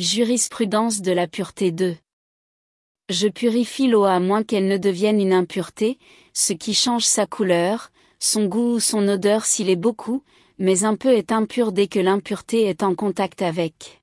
Jurisprudence de la pureté 2. Je purifie l'eau à moins qu'elle ne devienne une impureté, ce qui change sa couleur, son goût ou son odeur s'il est beaucoup, mais un peu est impur dès que l'impureté est en contact avec.